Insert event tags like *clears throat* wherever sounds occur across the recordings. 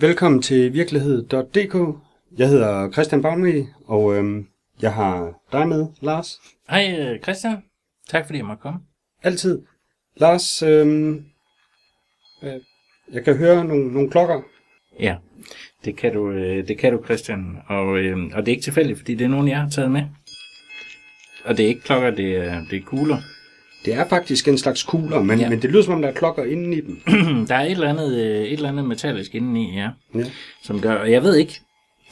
Velkommen til virkelighed.dk. Jeg hedder Christian Bagnvig, og øhm, jeg har dig med, Lars. Hej øh, Christian. Tak fordi jeg måtte komme. Altid. Lars, øhm, øh, jeg kan høre nogle, nogle klokker. Ja, det kan du, øh, det kan du Christian. Og, øh, og det er ikke tilfældigt, fordi det er nogen, jeg har taget med. Og det er ikke klokker, det er, det er kugler. Det er faktisk en slags kugler, men, ja. Men det lyder som om, der er klokker inde i dem. *clears throat* der er et eller, andet, øh, et eller andet metallisk indeni, ja, Ja. som gør, og jeg ved ikke,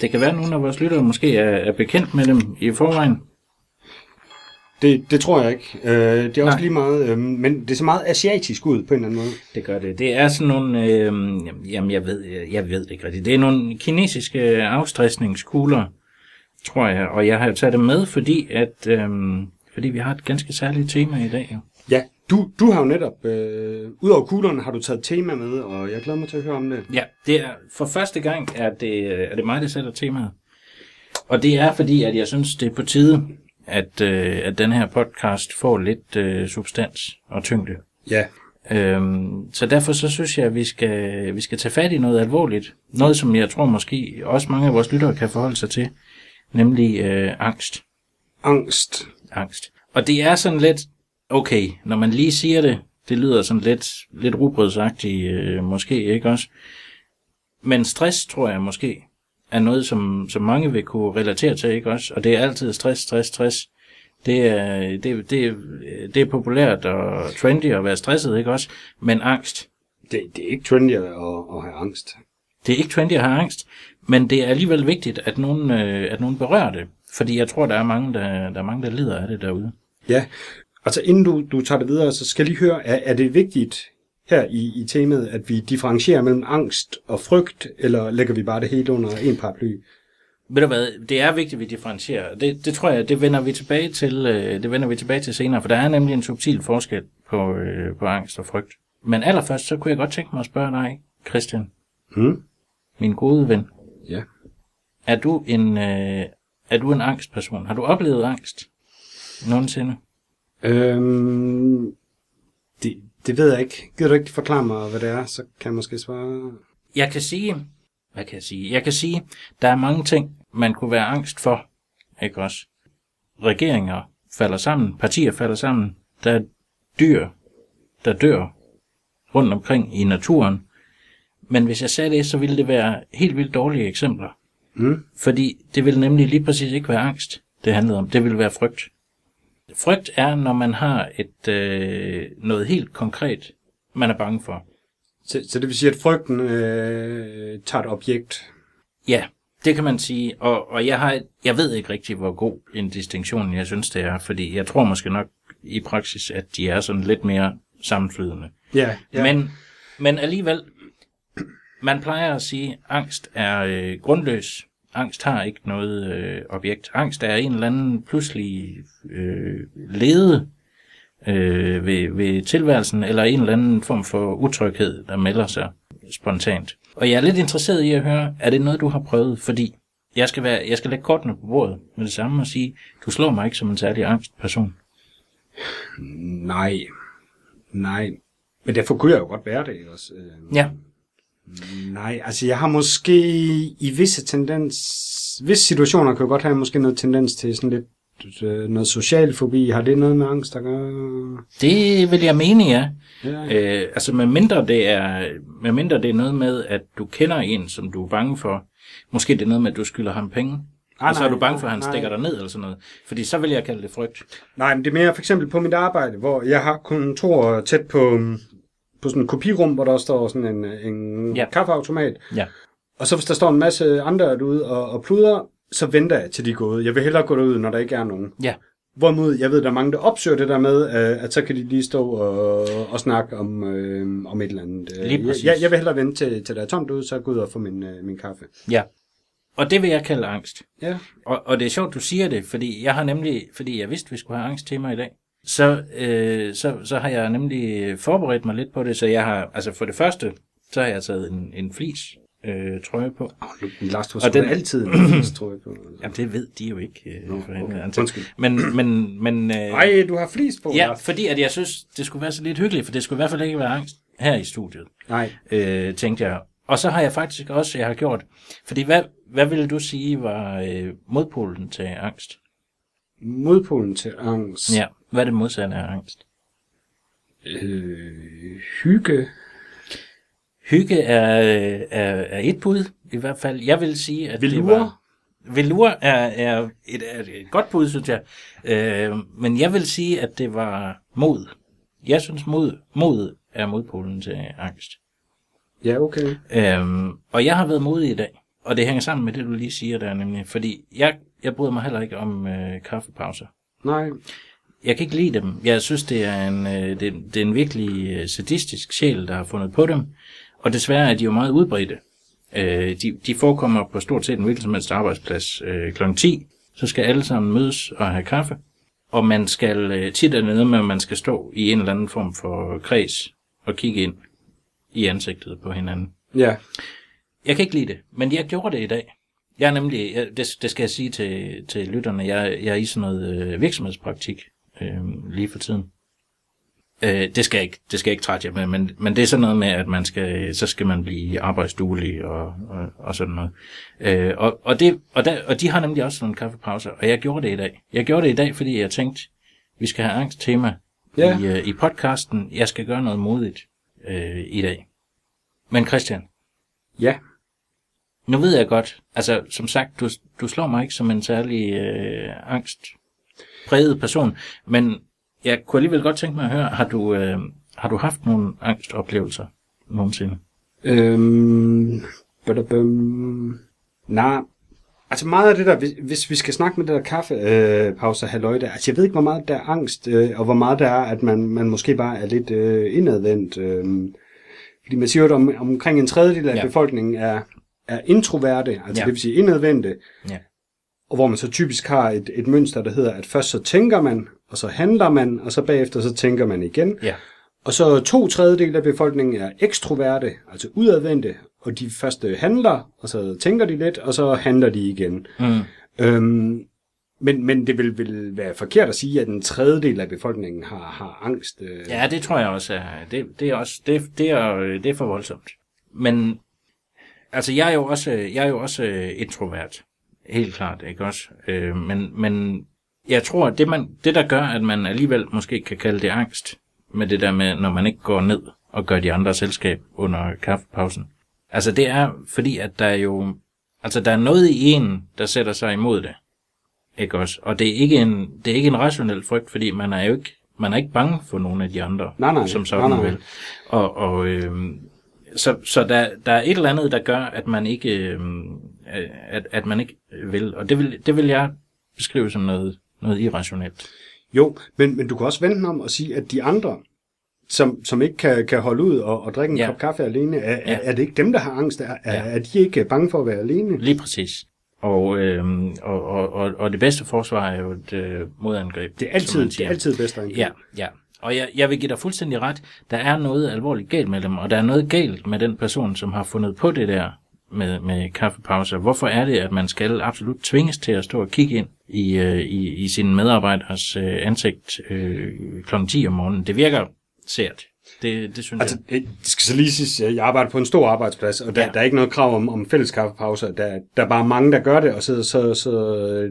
det kan være, at nogle af vores lyttere måske er, er bekendt med dem i forvejen. Det, det tror jeg ikke. Øh, det er også Nej. lige meget, øh, men det ser meget asiatisk ud på en eller anden måde. Det gør det. Det er sådan nogle, øh, jamen jeg ved, jeg ved det ikke rigtigt. Det er nogle kinesiske afstressningskugler, tror jeg, og jeg har taget dem med, fordi at, øh, fordi vi har et ganske særligt tema i dag. Jo. Ja, du, du har jo netop, øh, ud over kuglerne, har du taget tema med, og jeg glæder mig til at høre om det. Ja, det er for første gang, er det, øh, er det mig, der sætter temaet. Og det er fordi, at jeg synes, det er på tide, at, øh, at den her podcast får lidt øh, substans og tyngde. Ja, Øhm, så derfor så synes jeg, at vi skal, vi skal tage fat i noget alvorligt. Noget, som jeg tror måske også mange af vores lyttere kan forholde sig til. Nemlig øh, angst. angst. angst. Og det er sådan lidt, okay, når man lige siger det, det lyder sådan lidt, lidt rubrødsagtigt, øh, måske ikke også. Men stress, tror jeg måske, er noget, som, som mange vil kunne relatere til, ikke også? Og det er altid stress, stress, stress. Det er, det, det, det er populært og trendy at være stresset, ikke også? Men angst, Det, det er ikke trendy at, at have angst. det er ikke trendy at have angst, men det er alligevel vigtigt, at nogen, øh, at nogen berører det. Fordi jeg tror, der er mange, der, der, er mange, der lider af det derude. Ja, altså inden du, du tager det videre, så skal jeg lige høre, er, er det vigtigt her i, i temaet, at vi differentierer mellem angst og frygt, eller lægger vi bare det hele under en paraply? Ved du hvad, det er vigtigt, at vi differentierer. Det, det tror jeg, det vender vi tilbage til, øh, det vender vi tilbage til senere, for der er nemlig en subtil forskel på, øh, på angst og frygt. Men allerførst, så kunne jeg godt tænke mig at spørge dig, Christian, Hmm? min gode ven. Ja. Er du en, øh, er du en angstperson? Har du oplevet angst nogensinde? Øhm, det, det ved jeg ikke. Gider du ikke forklare mig, hvad det er, så kan jeg måske svare. Jeg kan sige, hvad kan jeg sige? Jeg kan sige, der er mange ting, man kunne være angst for, ikke også? Regeringer falder sammen, partier falder sammen, der er dyr, der dør rundt omkring i naturen. Men hvis jeg sagde det, så ville det være helt vildt dårlige eksempler. Mm. Fordi det vil nemlig lige præcis ikke være angst, det handlede om. Det vil være frygt. Frygt er, når man har et øh, noget helt konkret, man er bange for. Så, så det vil sige, at frygten øh, tager et objekt. Ja, det kan man sige. Og, og jeg, har, jeg ved ikke rigtig, hvor god en distinktion jeg synes, det er. Fordi jeg tror måske nok i praksis, at de er sådan lidt mere sammenflydende. Ja, Ja. Men, men alligevel, man plejer at sige, at angst er øh, grundløs. Angst har ikke noget øh, objekt. Angst er en eller anden pludselig øh, lede øh, ved, ved tilværelsen, eller en eller anden form for utryghed, der melder sig spontant. Og jeg er lidt interesseret i at høre, er det noget, du har prøvet? Fordi jeg skal, være, jeg skal lægge kortene på bordet med det samme og sige, du slår mig ikke som en særlig angstperson. Nej. Nej. Men derfor kunne jeg jo godt være det også. Øh, Ja, Nej, altså jeg har måske i visse tendens, visse situationer kan jeg godt have måske noget tendens til sådan lidt øh, noget social fobi. Har det noget med angst at gøre? det vil jeg mene, ja. Ja. Øh, altså med mindre, det er, med mindre det er noget med, at du kender en, som du er bange for. Måske det er noget med, at du skylder ham penge. Ah, og så er du bange for, at han nej. stikker dig ned eller sådan noget. Fordi så vil jeg kalde det frygt. Nej, men det er mere for eksempel på mit arbejde, hvor jeg har kontor tæt på, på sådan en kopirum, hvor der står sådan en, en Ja. kaffeautomat. Ja. Og så hvis der står en masse andre derude og, og pluder, så venter jeg til de er gået. Jeg vil hellere gå derud, når der ikke er nogen. Ja. Hvorimod, jeg ved, der er mange, der opsøger det der med, øh, at så kan de lige stå og, og snakke om, øh, om et eller andet. Øh, Lige præcis. Jeg, jeg vil hellere vente til, til der er tomt ud, så gå ud og få min, øh, min kaffe. Ja. Og det vil jeg kalde angst. Ja. Og, og det er sjovt, du siger det, fordi jeg har nemlig, fordi jeg vidste, vi skulle have angst i dag, så, øh, så, så har jeg nemlig forberedt mig lidt på det, så jeg har, altså for det første, så har jeg taget en, en flis øh, trøje på. Oh, Lars, har den- altid en *clears throat* flis, tror jeg på. Jamen, det ved de jo ikke. Øh, Nå, okay. Altså, Undskyld. Men, men, men, øh, Ej, du har flis på, ja, Lars. fordi at jeg synes, det skulle være så lidt hyggeligt, for det skulle i hvert fald ikke være angst her i studiet, Nej. øh, tænkte jeg. og så har jeg faktisk også, jeg har gjort, fordi hvad, hvad vil du sige var øh, modpolen til angst? Modpolen til angst. Ja, hvad er det modsatte af angst? Øh, hygge. Hygge er, er, er et bud, i hvert fald. Jeg vil sige, at det Velure. var... Velur er, er, et, er et godt bud, synes jeg. Øh, men jeg vil sige, at det var mod. Jeg synes, mod, mod er modpolen til angst. Ja, okay. Øhm, og jeg har været modig i dag, og det hænger sammen med det, du lige siger der nemlig, fordi jeg, jeg bryder mig heller ikke om øh, kaffepauser. Nej. Jeg kan ikke lide dem. Jeg synes, det er en, øh, det, det er en virkelig øh, sadistisk sjæl, der har fundet på dem, og desværre er de jo meget udbredte. Øh, de, de forekommer på stort set en hvilken som helst arbejdsplads øh, kl. 10, så skal alle sammen mødes og have kaffe, og man skal øh, tit er noget med, at man skal stå i en eller anden form for kreds og kigge ind i ansigtet på hinanden. Ja. Jeg kan ikke lide det, men jeg gjorde det i dag. Jeg er nemlig, jeg, det, det skal jeg sige til, til lytterne, jeg, jeg er i sådan noget øh, virksomhedspraktik øh, lige for tiden. Øh, det skal jeg ikke, det skal jeg ikke trætte jer med, men, men det er sådan noget med, at man skal, så skal man blive arbejdsduelig og, og, og sådan noget. Øh, og, og, det, og, der, og de har nemlig også nogle kaffepauser, og jeg gjorde det i dag. Jeg gjorde det i dag, fordi jeg tænkte, vi skal have angsttema Ja. i, øh, i podcasten. Jeg skal gøre noget modigt øh, i dag. Men Christian, Ja. Nu ved jeg godt, altså som sagt, du, du slår mig ikke som en særlig øh, angstpræget person, men jeg kunne alligevel godt tænke mig at høre, har du, øh, har du haft nogle angstoplevelser nogensinde? Øhm, badabum. Nej, altså meget af det der, hvis, hvis vi skal snakke med det der kaffepauser, øh, halløj der, altså jeg ved ikke, hvor meget der er angst, øh, og hvor meget der er, at man, man måske bare er lidt øh, indadvendt. Øh, fordi man siger jo, at om, omkring en tredjedel af ja. befolkningen er, er introverte, altså Ja. det vil sige indadvendte, Ja. og hvor man så typisk har et, et mønster, der hedder, at først så tænker man, og så handler man, og så bagefter så tænker man igen. Ja. Og så to tredjedel af befolkningen er ekstroverte, altså udadvendte, og de først handler, og så tænker de lidt, og så handler de igen. Mm. Øhm, men, men det vil, vil være forkert at sige, at en tredjedel af befolkningen har, har angst. Øh. Ja, det tror jeg også er, det, det er også, det, det, er, det er for voldsomt. Men, altså jeg er jo også, jeg er jo også øh, introvert. Helt klart, ikke også? Øh, men, men jeg tror, at det, man, det der gør, at man alligevel måske kan kalde det angst, med det der med, når man ikke går ned og gør de andre selskab under kaffepausen. Altså det er fordi, at der er jo, altså der er noget i en, der sætter sig imod det. Ikke også? Og det er ikke en, det er ikke en rationel frygt, fordi man er jo ikke, man er ikke bange for nogen af de andre, Nej, nej. som sådan Nej, nej. vel. Og, og øhm, så, så der, der er et eller andet, der gør, at man ikke, øhm, at, at man ikke vil. Og det vil, det vil jeg beskrive som noget, noget irrationelt. Jo, men, men du kan også vende den om og sige, at de andre, som, som ikke kan, kan holde ud og, og drikke en Ja. kop kaffe alene, er, Ja. ja. er det ikke dem, der har angst? Er, er, Ja. er de ikke bange for at være alene? Lige præcis. Og, øhm, og, og, og, og det bedste forsvar er jo et øh, modangreb. Det er altid, det er altid bedst at Ja, ja. Og jeg, jeg vil give dig fuldstændig ret. Der er noget alvorligt galt med dem, og der er noget galt med den person, som har fundet på det der med, med kaffepauser. Hvorfor er det, at man skal absolut tvinges til at stå og kigge ind i, øh, i, i sin medarbejders øh, ansigt øh, kl. 10 om morgenen? Det virker sært. Det, det synes Altså, jeg. det skal så lige sige, jeg arbejder på en stor arbejdsplads, og der, Ja. der er ikke noget krav om, om fælles kaffepauser. Der, der er bare mange, der gør det, og så, så, så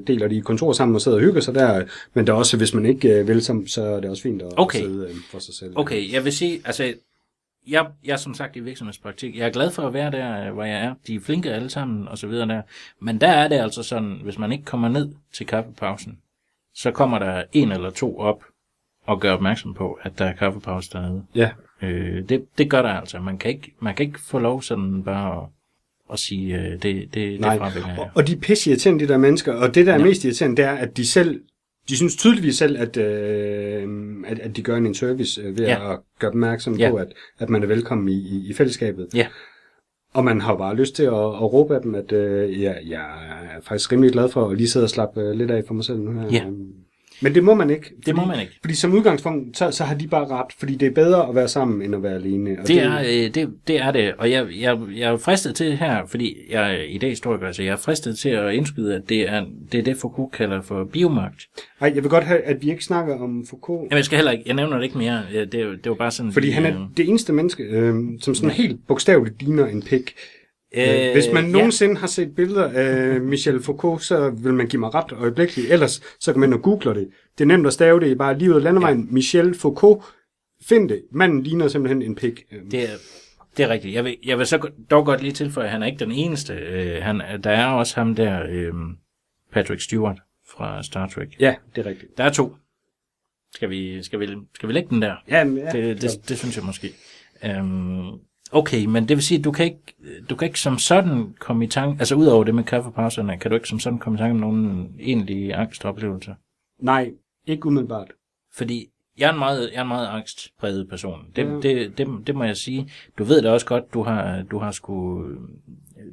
deler de kontor sammen og sidder og hygger sig der. Men der er også, hvis man ikke øh, vil, så, så er det også fint at Okay. sidde øh, for sig selv. Okay, jeg vil sige, altså, jeg, jeg er som sagt i virksomhedspraktik. Jeg er glad for at være der, hvor jeg er. De er flinke alle sammen, og så videre der. Men der er det altså sådan, hvis man ikke kommer ned til kaffepausen, så kommer der en eller to op og gør opmærksom på, at der er kaffepause dernede. Ja. Øh, det, det gør der altså. Man kan ikke, man kan ikke få lov sådan bare at, at sige, øh, det, det, det Nej, jeg. og, og de er pisse irriterende, de der mennesker, og det, der er Ja. mest irriterende, det er, at de selv, de synes tydeligvis selv, at, øh, at, at de gør en service øh, ved Ja. at gøre opmærksom Ja. på, at, at man er velkommen i, i, i fællesskabet. Ja. Og man har bare lyst til at, at råbe af dem, at øh, ja, jeg er faktisk rimelig glad for at lige sidde og slappe øh, lidt af for mig selv nu her. Ja. Men det må man ikke. Det må man ikke. Fordi som udgangspunkt, så, så har de bare ret, fordi det er bedre at være sammen, end at være alene. Og Det er, øh, det, det er det, og jeg, jeg, jeg er fristet til her, fordi jeg er idéhistoriker, så jeg er fristet til at indskyde, at det er det, er det Foucault kalder for biomagt. Ej, jeg vil godt have, at vi ikke snakker om Foucault. Jamen, jeg skal heller ikke, jeg nævner det ikke mere, det, det var bare sådan... Fordi han øh, er det eneste menneske, øh, som sådan helt bogstaveligt ligner en pik. Øh, Hvis man ja. nogensinde har set billeder af Michel Foucault, så vil man give mig ret øjeblikkeligt. Ellers så kan man og google det. Det er nemt at stave det i bare livet landevejen. Ja. Michel Foucault. Find det. Manden ligner simpelthen en pik. Øh, Det er, det er rigtigt. Jeg vil, jeg vil så dog godt lige tilføje, at han er ikke den eneste. Øh, han, der er også ham der, øh, Patrick Stewart fra Star Trek. Ja, det er rigtigt. Der er to. Skal vi, skal vi, skal vi lægge den der? Ja, men, ja. Det, det, det synes jeg måske. Øhm, okay, men det vil sige, at du kan ikke, du kan ikke som sådan komme i tanke, altså ud over det med kaffepauserne, kan du ikke som sådan komme i tanke om nogen egentlige angstoplevelser? Nej, ikke umiddelbart. Fordi jeg er en meget, jeg er en meget angstpræget person. Det, Ja. det, det, det, må jeg sige. Du ved det også godt, du har, du har sgu,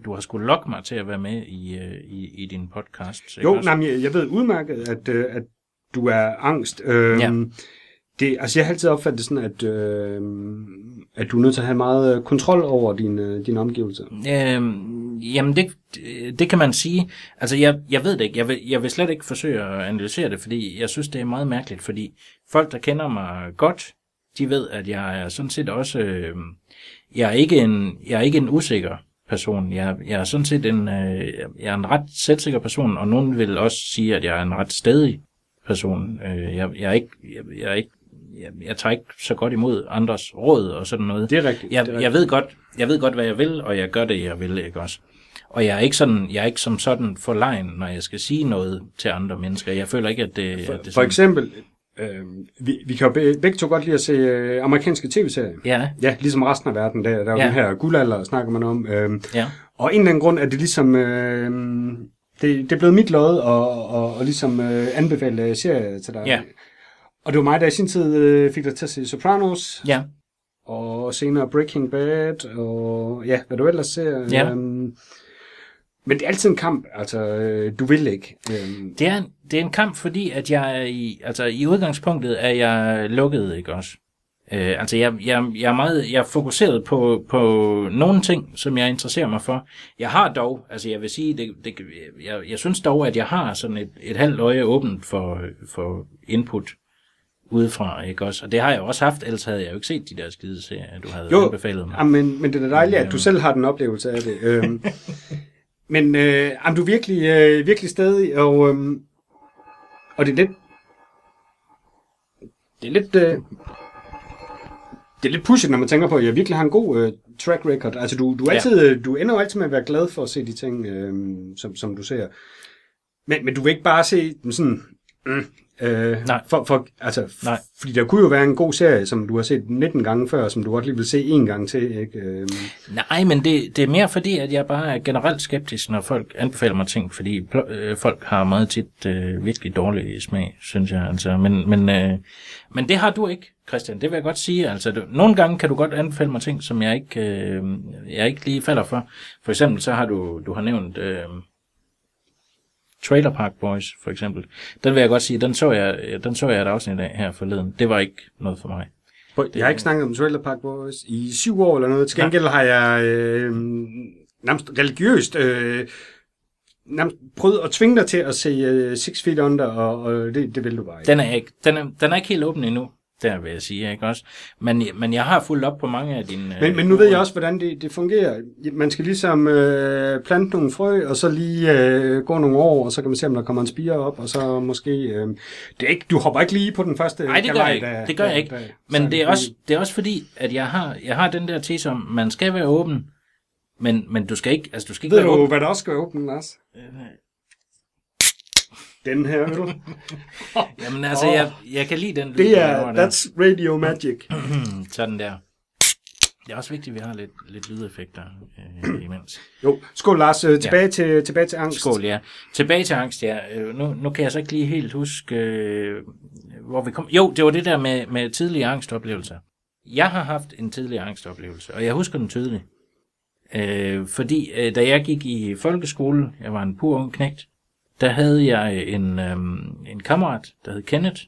du har sgu lokke mig til at være med i, øh, i, i din podcast. Jo, nej, jeg, jeg ved udmærket, at, øh, at du er angst. Øhm, Ja det, altså, jeg har altid opfattet det sådan, at, øh, at du er nødt til at have meget øh, kontrol over dine, øh, dine omgivelser. Øhm, jamen, det, det kan man sige. Altså, jeg, jeg ved det ikke. Jeg vil, jeg vil slet ikke forsøge at analysere det, fordi jeg synes, det er meget mærkeligt, fordi folk, der kender mig godt, de ved, at jeg er sådan set også... Øh, jeg, er ikke en, jeg er ikke en usikker person. Jeg, jeg er sådan set en, øh, jeg er en ret selvsikker person, og nogen vil også sige, at jeg er en ret stedig person. Øh, jeg, jeg er ikke... Jeg, jeg er ikke jeg, jeg tager ikke så godt imod andres råd og sådan noget. Det er rigtigt. Jeg, det er jeg, ved godt, jeg ved godt, hvad jeg vil, og jeg gør det, jeg vil, ikke også? Og jeg er ikke, sådan, jeg er ikke som sådan for lejen, når jeg skal sige noget til andre mennesker. Jeg føler ikke, at det, For, at det er for sådan, eksempel, øh, vi, vi kan jo be- begge to godt lide at se øh, amerikanske tv-serier. Ja, Ja, ligesom resten af verden. Der, der er jo Ja. den her guldalder, snakker man om. Øh, ja. og en eller anden grund er det ligesom... Øh, det, det er blevet mit lod og, og, og ligesom øh, anbefale serier til dig. Ja. Og det var mig, der i sin tid øh, fik dig til at se Sopranos, Ja, og senere Breaking Bad, og ja, hvad du ellers ser. Ja. Øhm, men det er altid en kamp, altså, øh, du vil ikke. Øhm, det er, det er en kamp, fordi at jeg i, altså i udgangspunktet er jeg lukket, ikke også? Øh, altså jeg, jeg, jeg er meget, jeg er fokuseret på, på nogle ting, som jeg interesserer mig for. Jeg har dog, altså jeg vil sige, det, det, jeg, jeg synes dog, at jeg har sådan et, et halvt øje åbent for, for input udefra, ikke også? Og det har jeg også haft, ellers havde jeg jo ikke set de der skide serier, du havde Jo, anbefalet mig. ja, men, men det er dejligt, at du selv har den oplevelse af det. *laughs* Øhm, men øh, jamen, du er virkelig, øh, virkelig stadig, og, øhm, og det er lidt... Det er lidt... Øh, det er lidt pushet, når man tænker på, at jeg virkelig har en god øh, track record. Altså, du, du, er Ja. altid, øh, du ender jo altid med at være glad for at se de ting, øh, som, som du ser. Men, men du vil ikke bare se dem sådan... Mm, øh, Nej. For, for, altså, Nej. Fordi der kunne jo være en god serie, som du har set 19 gange før, som du godt lige vil se en gang til. Ikke? Øh, Nej, men det, det er mere fordi, at jeg bare er generelt skeptisk, når folk anbefaler mig ting, fordi øh, folk har meget tit øh, virkelig dårlig smag, synes jeg. Altså. Men, men, øh, men det har du ikke, Christian. Det vil jeg godt sige. Altså, du, nogle gange kan du godt anbefale mig ting, som jeg ikke, øh, jeg ikke lige falder for. For eksempel så har du, du har nævnt øh, Trailer Park Boys, for eksempel. Den vil jeg godt sige, den så jeg, den så jeg et afsnit af her forleden. Det var ikke noget for mig. jeg har ikke snakket om Trailer Park Boys i syv år eller noget. Til gengæld har jeg øh, nærmest religiøst øh, nærmest prøvet at tvinge dig til at se øh, Six Feet Under, og, og det, det vil du bare ikke. Den er, ikke, den, er, den er ikke helt åben endnu, der vil jeg sige, ikke også? Men, men jeg har fulgt op på mange af dine... Men, men nu ved jeg også, hvordan det, det fungerer. Man skal ligesom øh, plante nogle frø, og så lige øh, gå nogle år, og så kan man se, om der kommer en spire op, og så måske... Øh, det er ikke, du hopper ikke lige på den første Nej, det gør jeg ikke. der- Det gør jeg ikke. der- Men det er, også, det er også fordi, at jeg har, jeg har den der tese om, man skal være åben, men, men du skal ikke, altså du skal ikke Ved være du, åben. hvad der også skal åbne, Lars? Den her øl. *laughs* Jamen altså, jeg, jeg kan lide den lyd, Det er, der. that's radio magic. *clears throat* Sådan der. Det er også vigtigt, at vi har lidt, lidt lydeffekter øh, *clears throat* imens. Jo, skål Lars. Øh, tilbage, til, tilbage til angst. Skål, ja. Tilbage til angst, ja. Øh, Nu, nu kan jeg så ikke lige helt huske, øh, hvor vi kom. Jo, det var det der med, med tidlige angstoplevelser. Jeg har haft en tidlig angstoplevelse, og jeg husker den tydeligt. Øh, fordi øh, da jeg gik i folkeskole, jeg var en pur ung knægt, der havde jeg en, øhm, en kammerat, der hed Kenneth.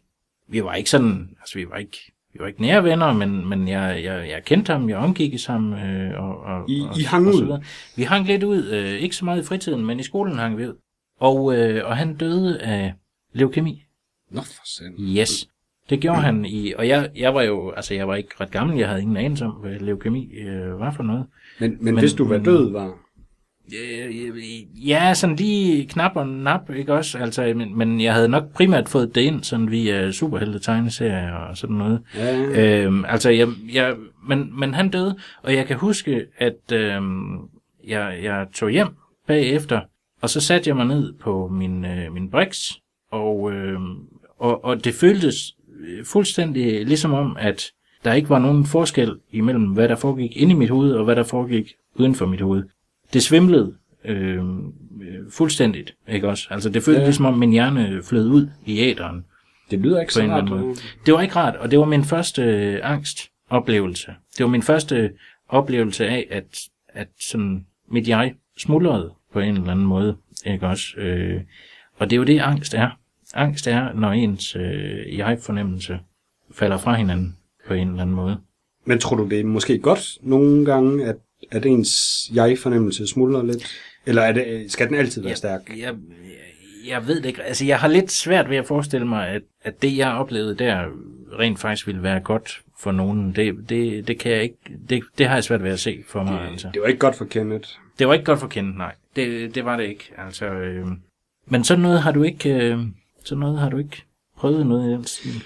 Vi var ikke sådan, altså vi var ikke, vi var ikke nære venner, men, men jeg, jeg, jeg kendte ham, jeg omgik sammen. Øh, og, og, I- og, I hang og ud? videre. Vi hang lidt ud, øh, ikke så meget i fritiden, men i skolen hang vi ud. Og, øh, og han døde af leukemi. Nå for sand. Yes. Det gjorde han i, og jeg, jeg var jo, altså jeg var ikke ret gammel, jeg havde ingen anelse om, hvad leukemi øh, var for noget. Men, men, Men- hvis du var død, var... Øh, Ja, sådan lige knap og nap, ikke også? Altså, men, men jeg havde nok primært fået det ind, sådan via superhelte-tegneserier og sådan noget. Ja, Øhm, altså, jeg, jeg, men, men han døde, og jeg kan huske, at øhm, jeg, jeg tog hjem bagefter, og så satte jeg mig ned på min, øh, min Brix, og, øhm, og, og det føltes øh, fuldstændig ligesom om, at der ikke var nogen forskel imellem, hvad der foregik inde i mit hoved, og hvad der foregik uden for mit hoved. Det svimlede øh, øh, fuldstændigt, ikke også? Altså, det føltes Ja. ligesom om min hjerne flød ud i æderen. det lyder ikke På så en eller rart. anden måde. Det var ikke rart, og det var min første øh, angstoplevelse. Det var min første oplevelse af, at, at sådan mit jeg smuldrede på en eller anden måde. Ikke også? Øh, og det er jo det, angst er. Angst er, når ens øh, jeg-fornemmelse falder fra hinanden på en eller anden måde. Men tror du, det er måske godt nogle gange, at, at ens jeg-fornemmelse smuldrer lidt? Eller er det, skal den altid være Jeg- stærk? Jeg, jeg, jeg ved det ikke. Altså, jeg har lidt svært ved at forestille mig, at, at det, jeg oplevede der, rent faktisk ville være godt for nogen. Det, det, det kan jeg ikke... Det, det har jeg svært ved at se for mig, altså. Det var ikke godt for Kenneth. Det var ikke godt for kendt, nej. Det, det var det ikke. Altså, øh, men sådan noget har du ikke... Øh, sådan noget har du ikke prøvet noget i den stil.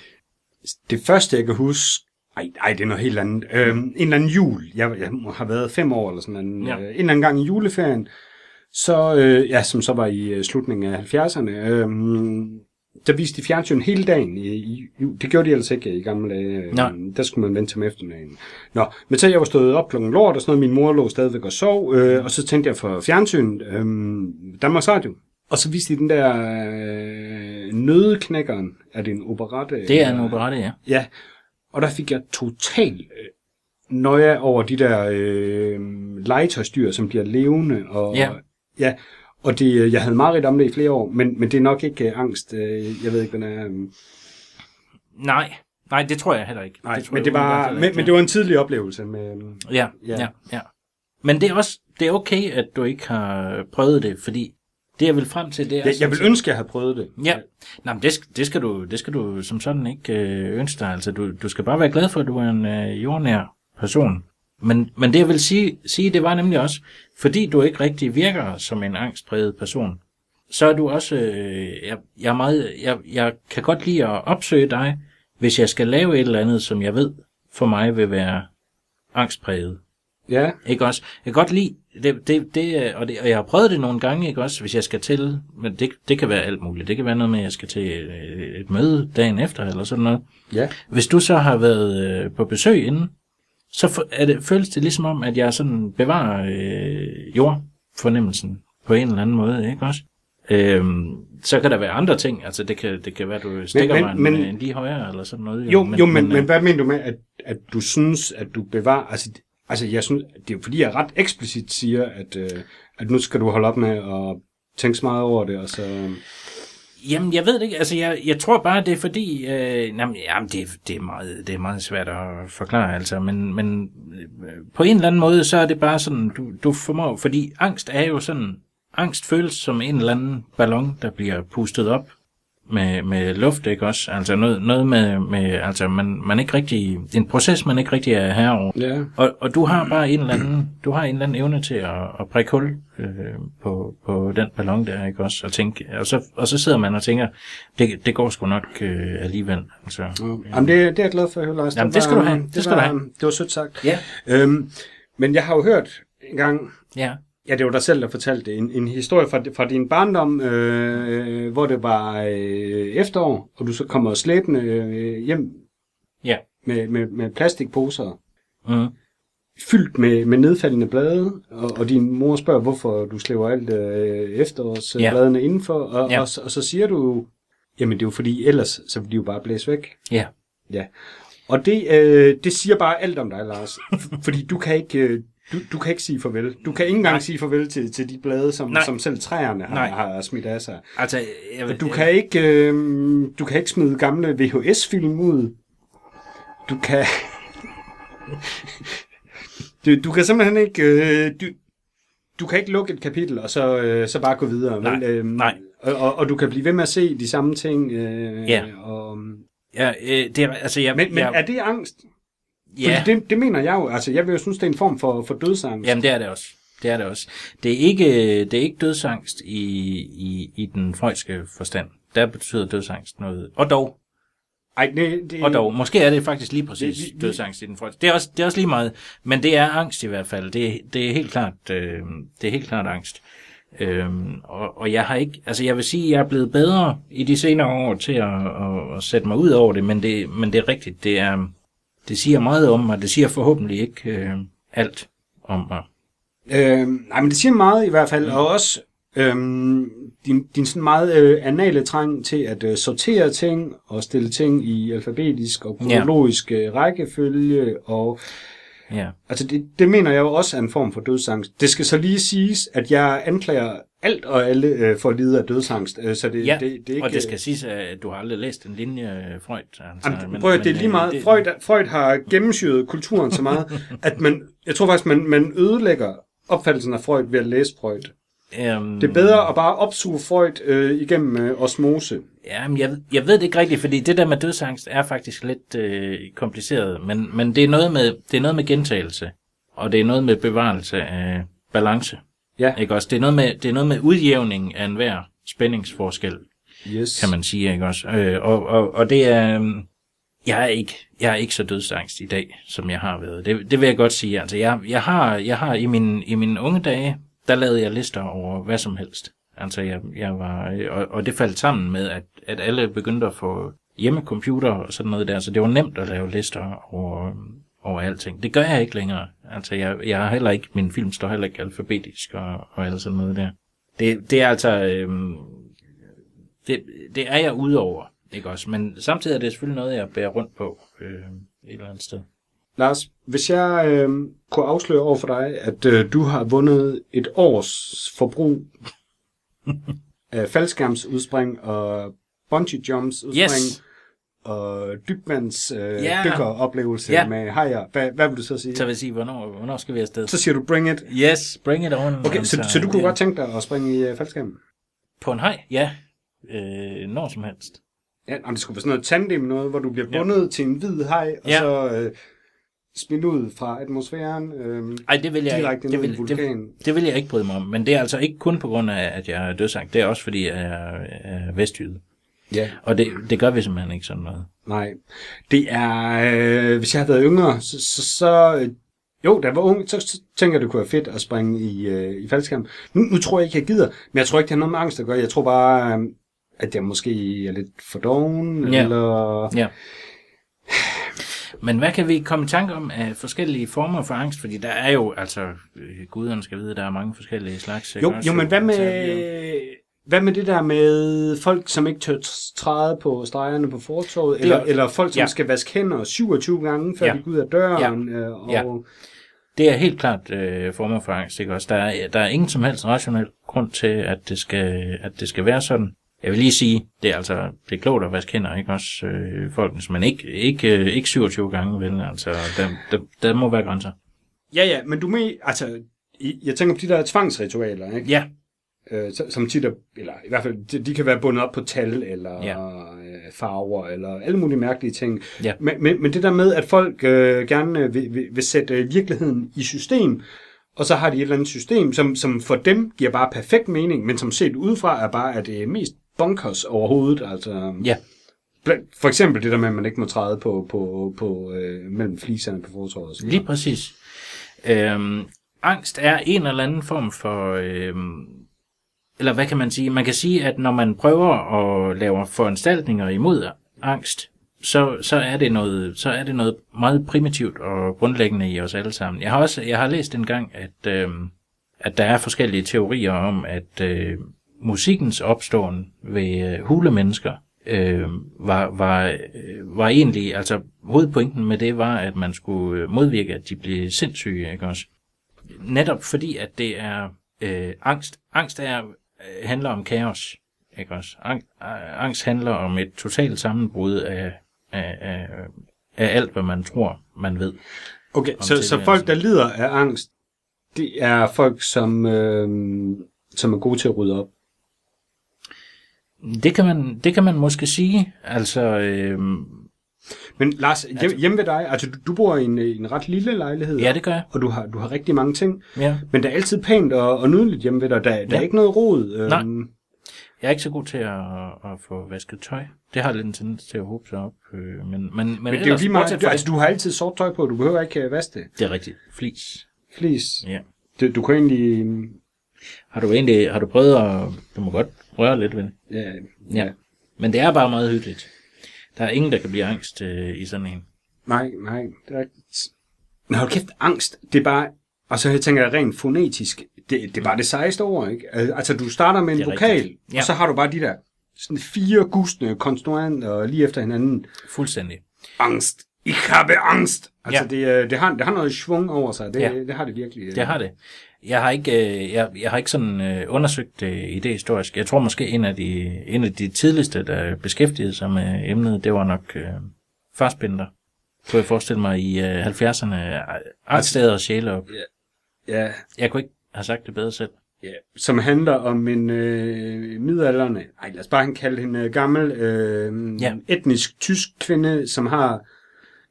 Det første, jeg kan huske, ej, ej det er noget helt andet. Øhm, en eller anden jul. Jeg, jeg har været fem år eller sådan en, Ja. øh, en eller anden gang i juleferien. Så, øh, ja, som så var i øh, slutningen af 70'erne. Øhm, der viste de fjernsyn hele dagen. I, i, det gjorde de ellers ikke i gamle dage. Øhm, Nej. Der skulle man vente til eftermiddagen. Nå, men så jeg var stået op klokken lort og sådan noget. Min mor lå stadigvæk og sov. Øh, og så tænkte jeg for fjernsyn, øh, Danmarks Radio. Og så viste de den der øh, nødeknækkeren. Er det en operette? Det er en operette, ja. Ja, og der fik jeg total øh, nøje over de der øh, legetøjsdyr, som bliver levende. Og, Ja. ja og det, øh, jeg havde meget om det i flere år, men, men det er nok ikke øh, angst. Øh, jeg ved ikke, det er. Øh, Nej, nej, det tror jeg heller ikke. nej, det tror men, jeg det var, men, ikke, men det var en tidlig oplevelse. Med, Ja. ja, ja, ja. Men det er også det er okay, at du ikke har prøvet det, fordi det jeg vil frem til, det er... jeg, jeg vil ønske, at jeg havde prøvet det. Ja, Nej, men det, det, skal du, det skal du som sådan ikke øh, ønske dig. Altså, du, du skal bare være glad for, at du er en øh, jordnær person. Men, men det jeg vil sige, sige, det var nemlig også, fordi du ikke rigtig virker som en angstpræget person, så er du også, øh, jeg, jeg, er meget, jeg, jeg kan godt lide at opsøge dig, hvis jeg skal lave et eller andet, som jeg ved for mig vil være angstpræget. Ja, Ikke også? Jeg kan godt lide, det, det, det, og, det, og jeg har prøvet det nogle gange, ikke også, hvis jeg skal til, men det, det kan være alt muligt. Det kan være noget med, at jeg skal til et, et møde dagen efter, eller sådan noget. ja. Hvis du så har været øh, på besøg inden, så for, er det, føles det ligesom om, at jeg sådan bevarer øh, jordfornemmelsen på en eller anden måde, ikke også? Øhm, så kan der være andre ting, altså det kan, det kan være, at du stikker men- mig en, men- en lige højere, eller sådan noget. Jo, men, jo, men, men øh, hvad mener du med, at, at du synes, at du bevarer... Altså, altså jeg synes, det er jo fordi, jeg ret eksplicit siger, at, øh, at nu skal du holde op med at tænke så meget over det, og så... Jamen, jeg ved det ikke. Altså, jeg, jeg tror bare, det er fordi... Øh, jamen, jamen det, det, er meget, det er meget svært at forklare, altså. Men, men øh, på en eller anden måde, så er det bare sådan, du, du formår... Fordi angst er jo sådan... Angst føles som en eller anden ballon, der bliver pustet op med, med luft, ikke også? Altså noget, noget med, med... Altså, man, man ikke rigtig... En proces, man ikke rigtig er herre over. Ja. Og, og du har bare en eller anden, du har en eller anden evne til at, at prikke hul øh, på, på den ballon der, ikke også? Og, tænke, og, så, og så sidder man og tænker, det, det går sgu nok øh, alligevel. Altså, Jamen, det, det er jeg glad for at høre, Lars. Jamen, det skal var, du have. Det skal var, du have. Det var sødt sagt. Ja. Øhm, men jeg har jo hørt en gang, ja. Ja, det var dig selv, der fortalte en, en historie fra, fra din barndom, øh, hvor det var øh, efterår, og du så kommer slæbende øh, hjem Ja. med, med, med plastikposer, Mm. fyldt med, med nedfaldende blade, og, og din mor spørger, hvorfor du slæver alt øh, efterårsbladene ja. indenfor, og, Ja. og, og, så siger du, jamen det er jo fordi, ellers så vil de jo bare blæse væk. Ja. Ja. Og det, øh, det siger bare alt om dig, Lars. Fordi du kan ikke, øh, du, du kan ikke sige farvel. Du kan ikke engang Nej. sige farvel til, til de blade, som, Nej. som selv træerne har, Nej. har smidt af sig. Altså, jeg, vil- Du kan ikke, øh, du kan ikke smide gamle VHS-film ud. Du kan... *laughs* du, du kan simpelthen ikke... Øh, du, du kan ikke lukke et kapitel, og så, øh, så bare gå videre. Nej, vel? Øhm, nej. Og, og, og du kan blive ved med at se de samme ting. Øh, Ja. Og, Ja, øh, det er, altså, jeg, men men jeg, er det angst? Ja, Fordi det, det mener jeg jo. Altså, jeg vil jo synes, det er en form for, for dødsangst. Jamen, det er det også. Det er det også. Det er ikke, det er ikke dødsangst i, i, i den freudske forstand. Der betyder dødsangst noget. Og dog, Ej, det, det, og dog. Måske er det faktisk lige præcis Det- vi- dødsangst i den freudske. Det er, også, det er også lige meget. Men det er angst i hvert fald. Det, det er helt klart, øh, det er helt klart angst. Øhm, og, og jeg har ikke, altså jeg vil sige, at jeg er blevet bedre i de senere år til at, at, at sætte mig ud over det, men det, men det er rigtigt, det er, det siger meget om mig, det siger forhåbentlig ikke øh, alt om mig. Øh, nej, men det siger meget i hvert fald, mm. og også øhm, din, din sådan meget øh, anale trang til at øh, sortere ting og stille ting i alfabetisk og Ja. kronologisk øh, rækkefølge, og Ja. altså det, det mener jeg jo også er en form for dødsangst. Det skal så lige siges, at jeg anklager alt og alle øh, for at lide af dødsangst, øh, så det, Ja, det, det er ikke... og det skal siges, at du har aldrig læst en linje øh, Freud. Altså, Jamen, prøv at, det er lige øh, meget. Freud, Freud har gennemsyret kulturen så meget, *laughs* at man, jeg tror faktisk, man, man ødelægger opfattelsen af Freud ved at læse Freud. Øhm, Det er bedre at bare opsuge Freud øh, igennem øh, osmose. Jamen, jeg, jeg ved det ikke rigtigt, fordi det der med dødsangst er faktisk lidt øh, kompliceret, men, men det, er noget med, det er noget med gentagelse, og det er noget med bevarelse af balance. Ja. Ikke også? Det er noget med, det er noget med udjævning af enhver spændingsforskel, Yes. kan man sige, ikke også? Øh, og, og, og det er... øhm, Jeg er, ikke, jeg er ikke så dødsangst i dag, som jeg har været. Det, det vil jeg godt sige. Altså, jeg, jeg, har, jeg har i, min, i mine unge dage, der lavede jeg lister over hvad som helst. Altså, jeg, jeg var, og, og det faldt sammen med, at, at alle begyndte at få hjemmecomputer og sådan noget der, så det var nemt at lave lister over, over alting. Det gør jeg ikke længere. Altså, jeg, jeg har heller ikke, min film står heller ikke alfabetisk og, og alt sådan noget der. Det, det er altså, øhm, det, det er jeg ude over, ikke også? Men samtidig er det selvfølgelig noget, jeg bærer rundt på øh, et eller andet sted. Lars, hvis jeg øh, kunne afsløre over for dig, at øh, du har vundet et års forbrug *laughs* af faldskærmsudspring og bungee jumps udspring Yes! og dybvands øh, Ja. dykkeroplevelse Ja. med hajer, hvad, hvad vil du så sige? Så vil jeg sige, hvornår, hvornår skal vi afsted? Så siger du bring it. Yes, bring it on. Okay, så, så du kunne ja. godt tænke dig at springe i øh, faldskærmen? På en hej? Ja. Øh, når som helst. Ja, om det skulle være sådan noget tandem noget, hvor du bliver Ja. bundet til en hvid haj, og Ja. så øh, smidt ud fra atmosfæren øh, Ej, det vil jeg direkte ikke. ned Det i vil, det, vulkanen. det vil jeg ikke bryde mig om. Men det er altså ikke kun på grund af, at jeg er dødsang. Det er også fordi, jeg er, er vestjyde. Ja. Og det, det gør vi simpelthen ikke sådan noget. Nej. Det er, øh, hvis jeg havde været yngre, så, så, så øh, jo, da jeg var ung, så, så tænker jeg, det kunne være fedt at springe i, øh, i faldskærm. Nu, nu tror jeg ikke, jeg gider, men jeg tror ikke, det har noget med angst at gøre. Jeg tror bare, øh, at jeg måske er lidt for doven, Ja. eller... Ja. Men hvad kan vi komme i tanke om af forskellige former for angst? Fordi der er jo, altså, øh, guderne skal vide, der er mange forskellige slags. Jo, jo, men hvad det med, hvad med det der med folk, som ikke tør træde på stregerne på fortorvet, er eller, eller folk, som ja. skal vaske hænder 27 gange, før Ja. de går ud af døren, øh, og Ja. Det er helt klart øh, former for angst, ikke også? Der er, der er ingen som helst rationel grund til, at det skal, at det skal være sådan. Jeg vil lige sige, det er altså det er klogt at vaske hænder, ikke også, øh, folkens, men ikke, ikke, øh, ikke 27 gange, vel? Altså, der, der, der må være grænser. Ja, ja, men du med, altså, jeg tænker på de der tvangsritualer, ikke? Ja, øh, som tit er, eller i hvert fald, de, de kan være bundet op på tal, eller Ja. øh, farver, eller alle mulige mærkelige ting. Ja. Men, men, men det der med, at folk øh, gerne øh, vil, vil, vil sætte øh, virkeligheden i system, og så har de et eller andet system, som, som for dem giver bare perfekt mening, men som set udefra er bare er det mest bonkers overhovedet. Altså, ja, blandt- for eksempel det der med, at man ikke må træde på, på, på øh, mellem fliserne på fortorvet. lige præcis. Øhm, angst er en eller anden form for... Øhm, eller hvad kan man sige? Man kan sige, at når man prøver at lave foranstaltninger imod angst, så, så, er det noget, så er det noget meget primitivt og grundlæggende i os alle sammen. Jeg har også jeg har læst en gang, at, øhm, at der er forskellige teorier om, at øh, musikkens opståen ved øh, hulemennesker øh, var, var, øh, var egentlig, altså hovedpointen med det var, at man skulle øh, modvirke, at de blev sindssyge, ikke også? netop fordi, at det er øh, angst. Angst er, handler om kaos. Ikke også? Ang, øh, angst handler om et totalt sammenbrud af, af, af, af alt, hvad man tror, man ved. Okay, så, så folk, der lider af angst, det er folk, som, øh, som er gode til at rydde op. Det kan man, det kan man måske sige. Altså, øh, Men Lars, hjem, hjemme ved dig, altså du, du bor i en, i en ret lille lejlighed, ja, det gør jeg. og du har, du har rigtig mange ting, Ja. men der er altid pænt og, og nydeligt hjemme ved dig. Der, der Ja. er ikke noget rod. Øh, Nej. Jeg er ikke så god til at, at få vasket tøj. Det har lidt en tendens til at hobe sig op. Øh, men, men, men, Men det er jo lige meget, du, altså du har altid sort tøj på, du behøver ikke øh, vaske det. det, det er rigtigt. Flis. Flis. Ja. Du, du kan egentlig... Har du egentlig, har du prøvet at, du må godt røre lidt ved det. Ja, Ja. Men det er bare meget hyggeligt. Der er ingen, der kan blive angst øh, i sådan en. Nej, nej, det er. Men hold kæft, angst, det er bare... Og så tænker jeg rent fonetisk, det, det er bare det sejeste ord, ikke? Al- Altså, du starter med en vokal, rigtigt. Ja. og så har du bare de der sådan fire gustne konsonanter lige efter hinanden. Fuldstændig. Angst. Ich habe Angst. Altså, Ja. det, øh, det, har, det har noget svung over sig. Det, Ja. det har det virkelig. Det har det. Jeg har ikke, øh, jeg, jeg har ikke sådan øh, undersøgt det idéhistorisk. Jeg tror måske en af de, en af de tidligste, der beskæftigede sig med emnet, det var nok øh, Farsbinder. Kunne jeg forestille mig i øh, 70'erne. Artsteder og sjæle op. Ja, Jeg kunne ikke have sagt det bedre selv. ja, som handler om en øh, midalderne, ej lad os bare kalde hende øh, gammel, øh, Ja. etnisk tysk kvinde, som har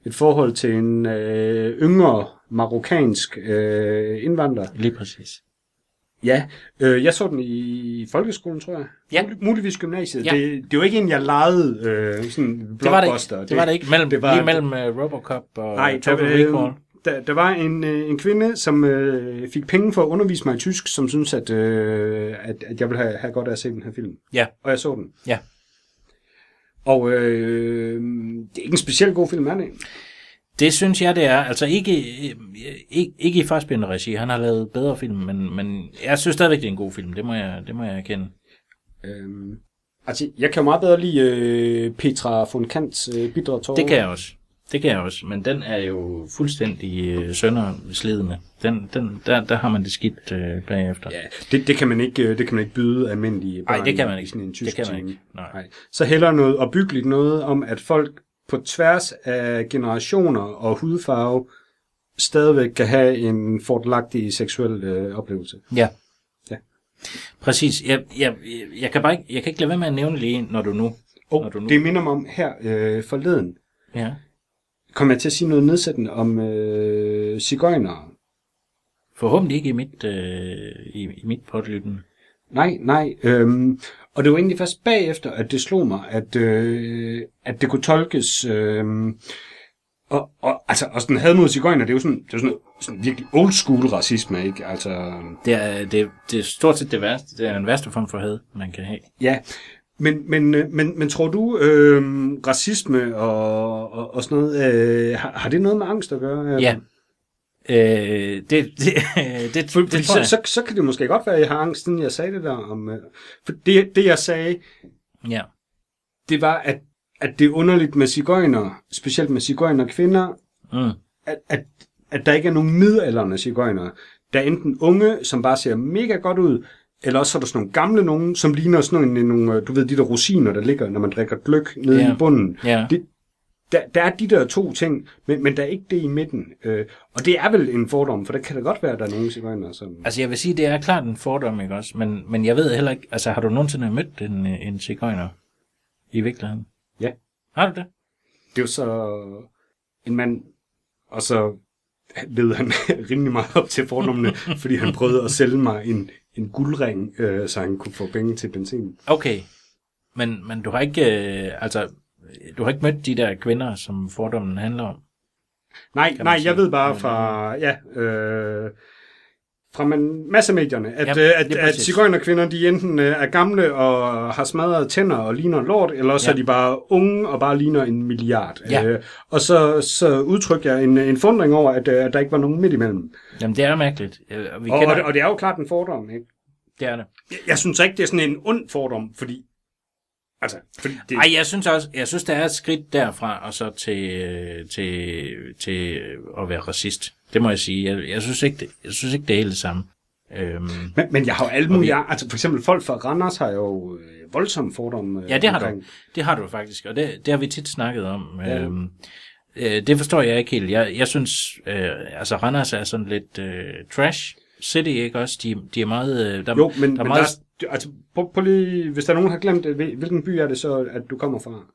et forhold til en øh, yngre marokkansk øh, indvandrer. Lige præcis. Ja, øh, jeg så den i folkeskolen, tror jeg. Ja. Mul- muligvis gymnasiet. Ja. Det, det var ikke en, jeg legede øh, sådan Det var det ikke. Det, var det ikke. Mellem, det var- lige mellem uh, Robocop og Nej, der, Total øh, Recall. der, der var en, øh, en kvinde, som øh, fik penge for at undervise mig i tysk, som synes at, øh, at, at jeg ville have, have godt af at se den her film. Ja. Og jeg så den. Ja. Og øh, det er ikke en specielt god film, er det? Det synes jeg, det er. Altså ikke, øh, ikke, ikke i Farsbinder-regi. Han har lavet bedre film, men, men jeg synes stadigvæk, det er en god film. Det må jeg, det må jeg erkende. Øh, altså, jeg kan jo meget bedre lide øh, Petra von Kants øh, Bidre Tårer. Det kan jeg også. Det kan jeg også, men den er jo fuldstændig øh, sønderslidende. Den, den, der, der har man det skidt øh, bagefter. Ja, det, det, kan man ikke, øh, det kan man ikke byde almindelige børn Nej, det kan man i ikke. sådan en tysk Det kan man ikke. Nej. Nej. Så heller noget opbyggeligt noget om, at folk på tværs af generationer og hudfarve stadigvæk kan have en fordelagtig seksuel øh, oplevelse. Ja. Ja. Præcis. Jeg, jeg, jeg, kan bare ikke, jeg kan ikke lade være med at nævne lige, når du nu... Og når du nu det minder mig om her øh, forleden, ja. kom jeg til at sige noget nedsættende om øh, cigøjnere. Forhåbentlig ikke i mit, øh, i, i mit potlytten. Nej, nej. Øhm, og det var egentlig først bagefter, at det slog mig, at, øh, at det kunne tolkes... Øh, og, og, altså, og sådan had mod cigøjner, det er jo sådan, det er sådan, sådan virkelig old school racisme, ikke? Altså, Det er, det, det er stort set det værste. Det er den værste form for had, man kan have. ja. Men, men, øh, men, men tror du, øh, racisme og, og, og sådan noget, øh, har, har det noget med angst at gøre? Ja. Øh, det, det, *laughs* det, For, det tror så, jeg. så, så kan det måske godt være, at jeg har angst, siden jeg sagde det der om... Øh, for det, det, jeg sagde, Ja. det var, at, at det er underligt med cigøjner, specielt med cigøjner kvinder, Mm. at, at, at der ikke er nogen midalderne cigøjnere. Der er enten unge, som bare ser mega godt ud, eller også er der sådan nogle gamle nogen, som ligner sådan nogle, nogle du ved, de der rosiner, der ligger, når man drikker gløk nede Ja. i bunden. Ja. Det, der, der er de der to ting, men, men der er ikke det i midten. Øh, og det er vel en fordom, for der kan det godt være, at der er nogle cigøjner, som... Altså jeg vil sige, det er klart en fordom, ikke også? Men, men jeg ved heller ikke, altså har du nogensinde mødt en, en cigøjner i virkeligheden? Ja. Har du det? Det er jo så en mand, og så led han *laughs* rimelig meget op til fordommene, *laughs* fordi han prøvede at sælge mig en, en guldring, øh, så han kunne få penge til benzin. Okay. Men, men du har ikke, øh, altså, du har ikke mødt de der kvinder, som fordommen handler om? Nej, nej, sige. jeg ved bare fra, ja, øh, fra man, massemedierne, at, Ja, ja, at, at cigøjnerkvinder, de enten øh, er gamle og har smadret tænder og ligner lort, eller også Ja. er de bare unge og bare ligner en milliard. Ja. Øh, og så, så udtrykte jeg en, en fundring over, at, øh, at der ikke var nogen midt imellem. Jamen, det er mærkeligt. Øh, og Vi Og, kender, og, det, og det er jo klart en fordom, ikke? det er det. Jeg, jeg synes ikke, det er sådan en ond fordom, fordi... Altså, det, Ej, jeg synes også, jeg synes, der er et skridt derfra, og så til, øh, til, til at være racist. Det må jeg sige. Jeg, jeg, synes, ikke, det, jeg synes ikke, det er helt det samme. Øhm, Men, men jeg har jo alle mulige... Altså for eksempel folk fra Randers har jo øh, voldsomme fordomme. øh, Ja, det har du. omkring- Det har du faktisk, og det, det har vi tit snakket om. Ja. Øhm, øh, det forstår jeg ikke helt. Jeg, jeg synes, øh, altså Randers er sådan lidt øh, trash city, ikke også? De, de er meget... Øh, der, Jo, men, der men er der meget, er, altså, prøv, prøv lige, hvis der er nogen, der har glemt hvil- hvilken by er det så, at du kommer fra?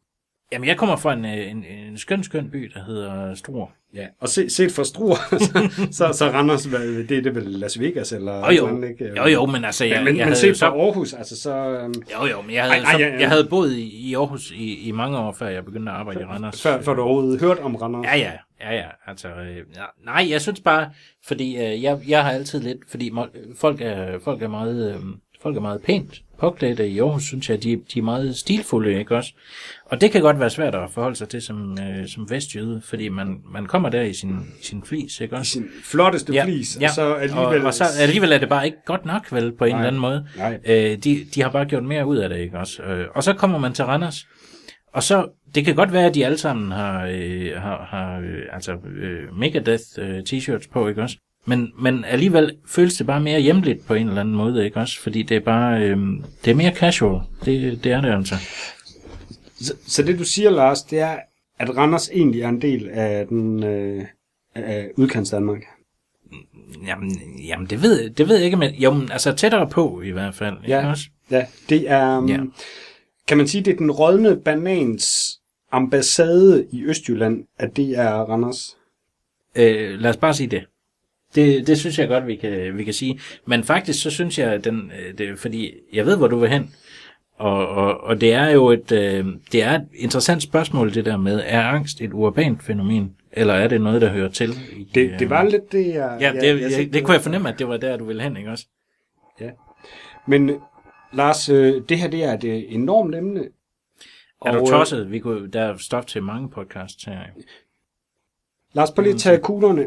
Jamen, jeg kommer fra en, øh, en, en skøn, skøn by, der hedder Struer. Ja, og se, set fra Struer, *laughs* så, så, så Randers, det er det vel Las Vegas, eller... Og jo, hvordan, ikke? jo, jo, men altså, jeg, Ja, men, jeg men havde set fra Aarhus, altså så... øhm, jo, jo, men jeg havde, Ej, ej, ja. jeg havde boet i, i Aarhus i, i mange år, før jeg begyndte at arbejde i Randers. Før, før du overhovedet hørt om Randers. Ja, ja, ja, ja. Altså, øh, ja, nej, jeg synes bare, fordi øh, jeg, jeg har altid lidt, fordi folk er, folk er meget, øh, folk er meget pænt påklædte i Aarhus, synes jeg, de, de er meget stilfulde, ikke også? Og det kan godt være svært at forholde sig til som, øh, som vestjyde, fordi man, man kommer der i sin, i sin flis, ikke I også? sin flotteste Ja, flis, ja. og så alligevel... og, og så alligevel er det bare ikke godt nok, vel, på en Nej, eller anden måde. nej. Øh, de, de har bare gjort mere ud af det, ikke også? Øh, og så kommer man til Randers, og så, det kan godt være, at de alle sammen har, øh, har, har øh, altså, øh, Megadeth øh, t-shirts på, ikke også? Men, men alligevel føles det bare mere hjemligt på en eller anden måde, ikke også? Fordi det er bare, øh, det er mere casual. Det, det er det altså. Så, så det du siger, Lars, det er, at Randers egentlig er en del af den øh, af udkants Danmark. Jamen, jamen det, ved, det ved jeg ikke, men jo, men altså tættere på i hvert fald, ikke Ja. også? Ja, det er, um, Ja. kan man sige, det er den rådne banans ambassade i Østjylland, at det er Randers. Øh, lad os bare sige det. Det, det synes jeg godt, vi kan, vi kan sige. Men faktisk, så synes jeg, den, øh, det, fordi jeg ved, hvor du vil hen. Og, og, og det er jo et, øh, det er et interessant spørgsmål, det der med, er angst et urbant fænomen? Eller er det noget, der hører til? I, Det, det var lidt det, jeg... Ja, det, jeg, jeg, jeg, det kunne jeg fornemme, at det var der, du ville hen, ikke også? Men Lars, øh, det her det er et øh, enormt emne. Er du Og, øh, tosset? Vi kunne, der er stof til mange podcasts her. Lars, prøv lige at tage kuglerne.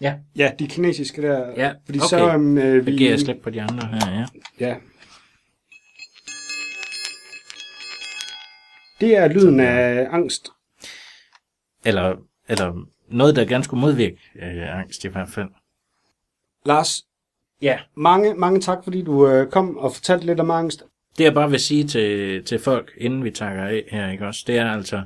Ja, Ja, de kinesiske der. Ja, Fordi okay. så, um, øh, det vi, giver jeg slip på de andre her, ja. Ja. Det er lyden af angst. Eller, eller noget, der gerne skulle modvirke øh, angst i hvert fald. Lars, Ja. mange, mange tak, fordi du øh, kom og fortalte lidt om angst. Det jeg bare vil sige til, til folk, inden vi takker af her, ikke også, det er altså,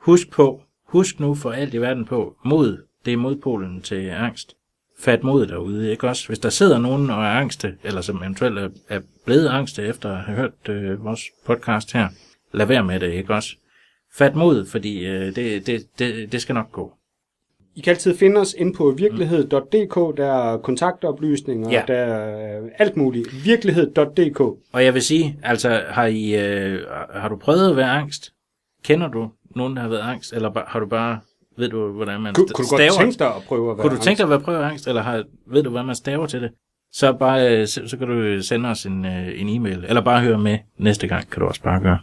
husk på, husk nu for alt i verden på, mod, det er modpolen til angst. Fat mod derude, ikke også? Hvis der sidder nogen og er angste, eller som eventuelt er, er blevet angste efter at have hørt øh, vores podcast her, lad være med det, ikke også? Fat mod, fordi øh, det, det, det, det skal nok gå. I kan altid finde os ind på virkelighed.dk, der er kontaktoplysninger, Ja. der er alt muligt. Virkelighed.dk. Og jeg vil sige, altså, har, I, øh, har du prøvet at være angst? Kender du nogen, der har været angst? Eller har du bare, ved du, hvordan man Kunne, kunne du godt staver? tænke dig at prøve at være kunne du tænke dig at prøve angst, eller har, ved du, hvordan man staver til det? Så, bare, øh, så, så kan du sende os en, øh, en e-mail, eller bare høre med næste gang, kan du også bare gøre.